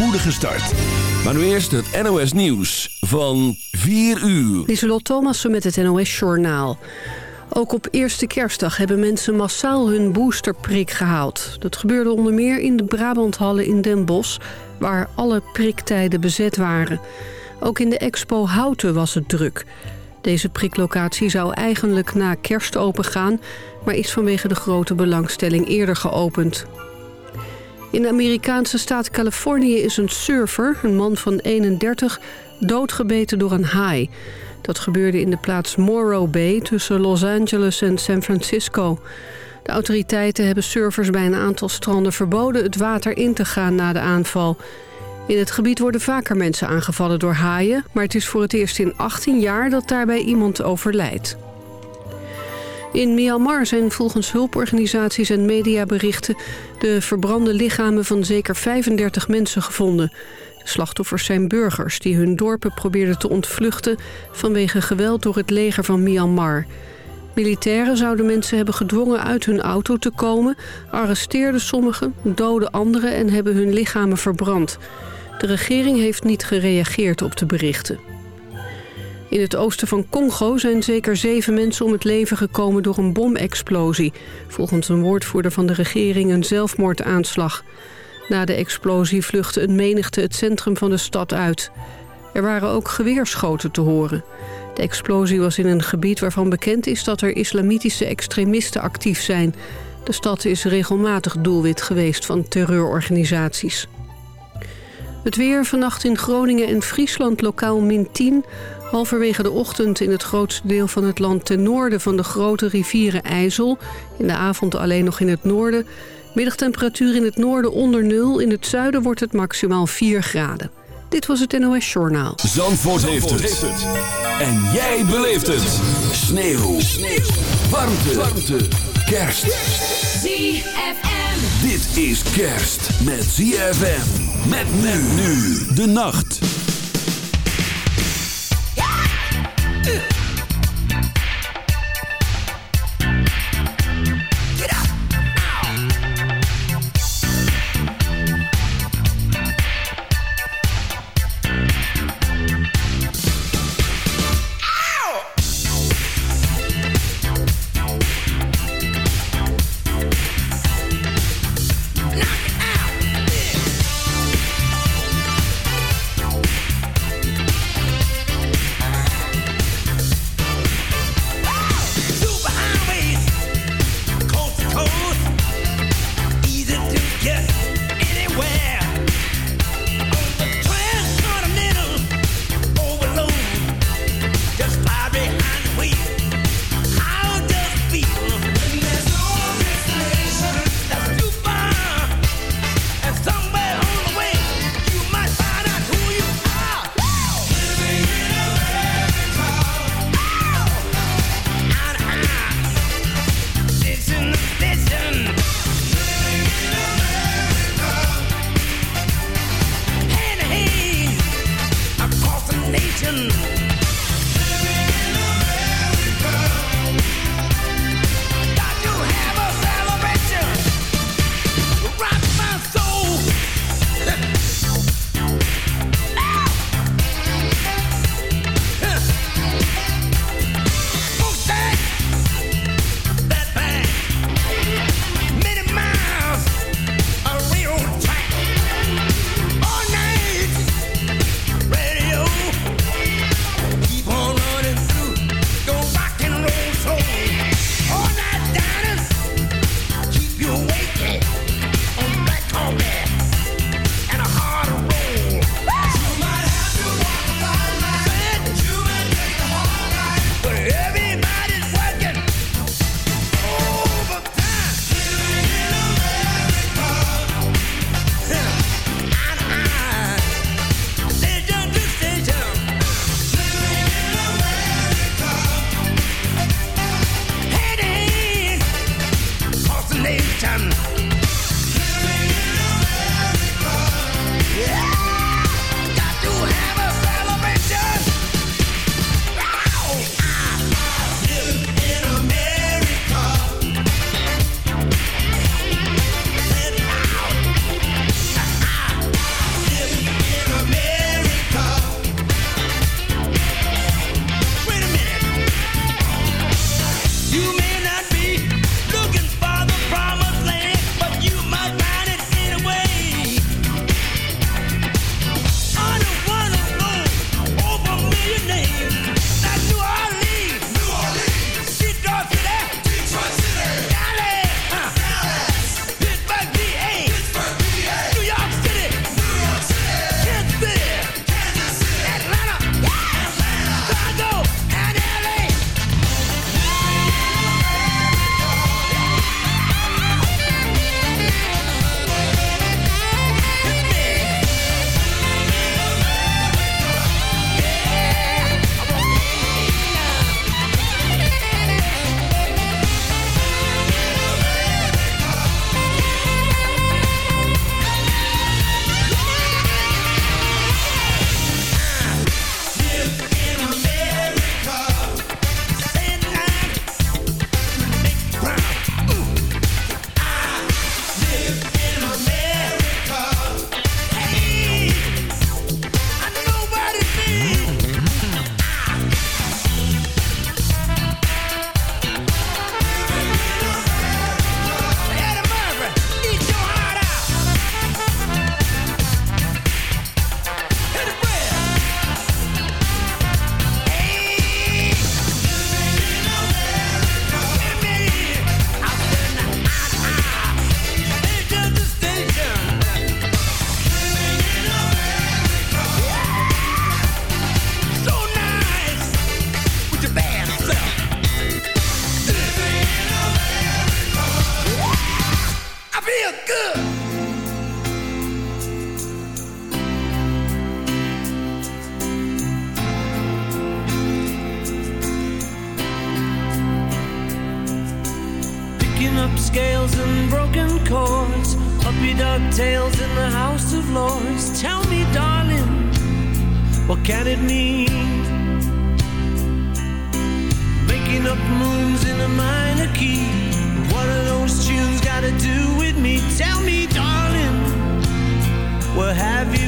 spoedige start. Maar nu eerst het NOS Nieuws van 4 uur. Lieselot Thomassen met het NOS Journaal. Ook op eerste kerstdag hebben mensen massaal hun boosterprik gehaald. Dat gebeurde onder meer in de Brabanthallen in Den Bosch... waar alle priktijden bezet waren. Ook in de expo Houten was het druk. Deze priklocatie zou eigenlijk na kerst opengaan... maar is vanwege de grote belangstelling eerder geopend. In de Amerikaanse staat Californië is een surfer, een man van 31, doodgebeten door een haai. Dat gebeurde in de plaats Morro Bay tussen Los Angeles en San Francisco. De autoriteiten hebben surfers bij een aantal stranden verboden het water in te gaan na de aanval. In het gebied worden vaker mensen aangevallen door haaien... maar het is voor het eerst in 18 jaar dat daarbij iemand overlijdt. In Myanmar zijn volgens hulporganisaties en mediaberichten... de verbrande lichamen van zeker 35 mensen gevonden. De slachtoffers zijn burgers die hun dorpen probeerden te ontvluchten... vanwege geweld door het leger van Myanmar. Militairen zouden mensen hebben gedwongen uit hun auto te komen... arresteerden sommigen, doden anderen en hebben hun lichamen verbrand. De regering heeft niet gereageerd op de berichten. In het oosten van Congo zijn zeker zeven mensen om het leven gekomen door een bomexplosie. Volgens een woordvoerder van de regering een zelfmoordaanslag. Na de explosie vluchtte een menigte het centrum van de stad uit. Er waren ook geweerschoten te horen. De explosie was in een gebied waarvan bekend is dat er islamitische extremisten actief zijn. De stad is regelmatig doelwit geweest van terreurorganisaties. Het weer vannacht in Groningen en Friesland lokaal min 10. Halverwege de ochtend in het grootste deel van het land ten noorden van de grote rivieren IJssel. In de avond alleen nog in het noorden. Middagtemperatuur in het noorden onder nul. In het zuiden wordt het maximaal 4 graden. Dit was het NOS Journaal. Zandvoort, heeft, het. En jij beleeft het. Sneeuw. Sneeuw. Warmte. Warmte. Kerst. ZFM. Dit is kerst met ZFM. Met men nu. De nacht.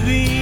We.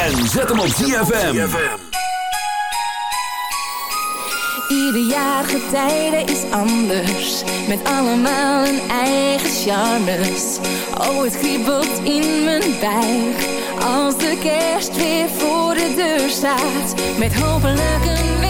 En zet hem op ZFM. Ieder jaar getijden is anders. Met allemaal een eigen charmes. Oh, het kriebelt in mijn buik. Als de kerst weer voor de deur staat. Met hopelijk een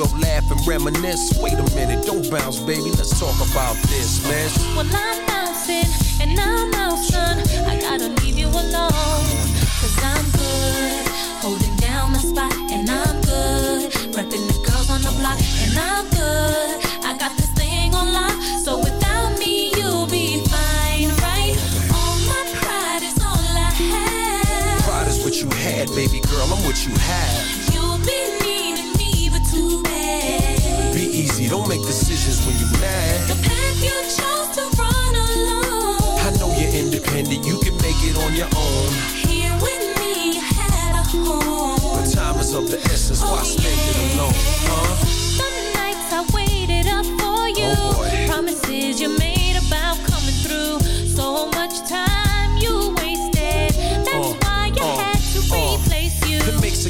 We'll laugh and reminisce. Wait a minute, don't bounce, baby. Let's talk about this, man. Well, I'm bouncing and I'm out, son. I gotta leave you alone. Cause I'm good, holding down the spot, and I'm good. Repping the girls on the block, and I'm good. I got this thing on lock, so without me, you'll be fine, right? All my pride is all I have. Pride is what you had, baby girl. I'm what you have. Don't make decisions when you're mad. The path you chose to run alone. I know you're independent, you can make it on your own. Here with me, you had a home. But time is of the essence, why oh, spend it alone, huh? Some nights I waited up for you. Oh. Promises you made about coming through. So much time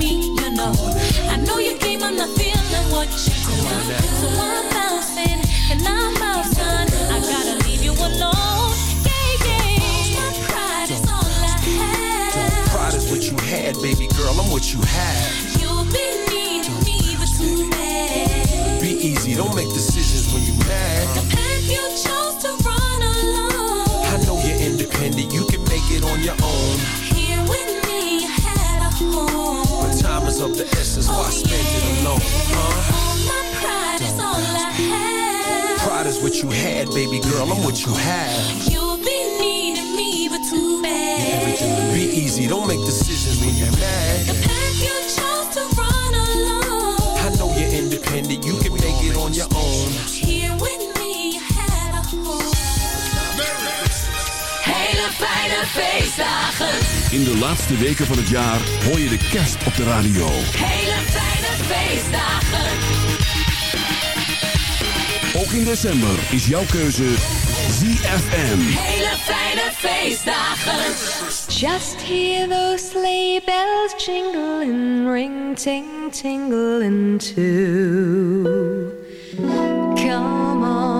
me, you know. I know you came, I'm not feeling what you do. So I'm bouncing and I'm out, son. I gotta leave you alone. Yeah, yeah. My pride is all I have. Pride is what you had, baby girl, I'm what you have. You'll be needing me, but too bad. Be easy, don't make decisions when you're mad. But time is of the essence, why spend it alone? Huh? All my pride is all I have. Pride is what you had, baby girl, I'm what you have. You'll be needing me, but too bad. Be easy, don't make decisions when you're The path you chose to run alone. I know you're independent, you can make it on your own. Feestdagen. In de laatste weken van het jaar hoor je de kerst op de radio. Hele fijne feestdagen. Ook in december is jouw keuze ZFM. Hele fijne feestdagen. Just hear those sleigh bells jingle and ring ting tingling too. Come on,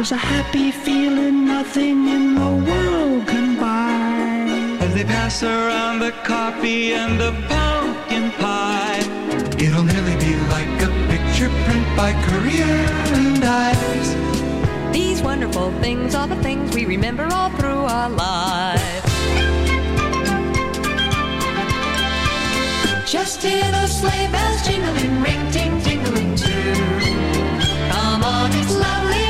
There's a happy feeling nothing in the world can buy. As they pass around the coffee and the pumpkin pie, it'll nearly be like a picture print by Currier and Ives. These wonderful things are the things we remember all through our lives. Just hear those sleigh bells jingling, ring ting tingling too. Come on, it's lovely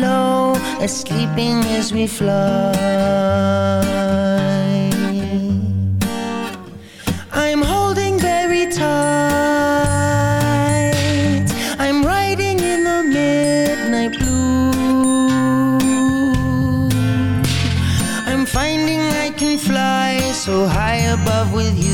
low sleeping as we fly. I'm holding very tight. I'm riding in the midnight blue. I'm finding I can fly so high above with you.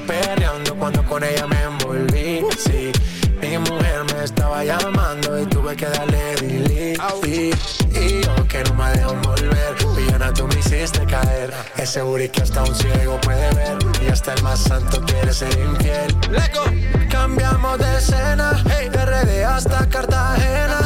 peleando cuando con ella me envolví. Sí, mi mujer me estaba llamando y tuve que darle delete. Y, y yo que no me dejo volver, villana tú me hiciste caer. Es seguro que hasta un ciego puede ver y hasta el más santo quiere ser infiel. Leco, cambiamos de escena, hey. de RD hasta Cartagena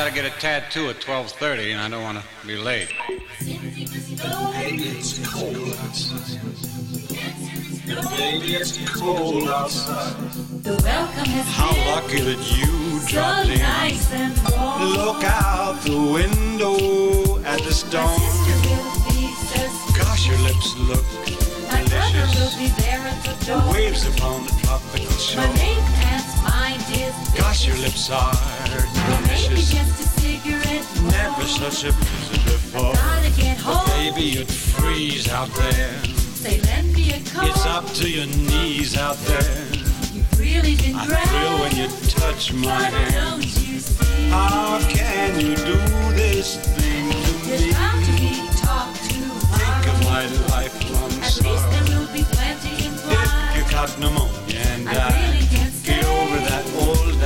I gotta get a tattoo at 12:30, and I don't want to be late. Baby, it's cold outside. Baby, it's cold outside. The welcome has How been lucky that you so dropped in. nice and warm. Look out the window at the storm. sister will be so Gosh, your lips look My brother will delicious. be there at the door. Waves upon the tropical My shore. Mind is Gosh, your lips are delicious. just a cigarette more. Never such a blizzard before. Gotta get But baby, you'd freeze out there. Say, lend me a coat. It's up to your knees out there. You've really been I great. thrill when you touch my But hand. don't you see? How can you do this thing to There's me? bound to be talk Think of my lifelong At least there will be plenty If implied. you caught pneumonia and I died, really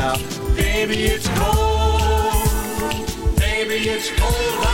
old. Baby, it's cold. Baby, it's cold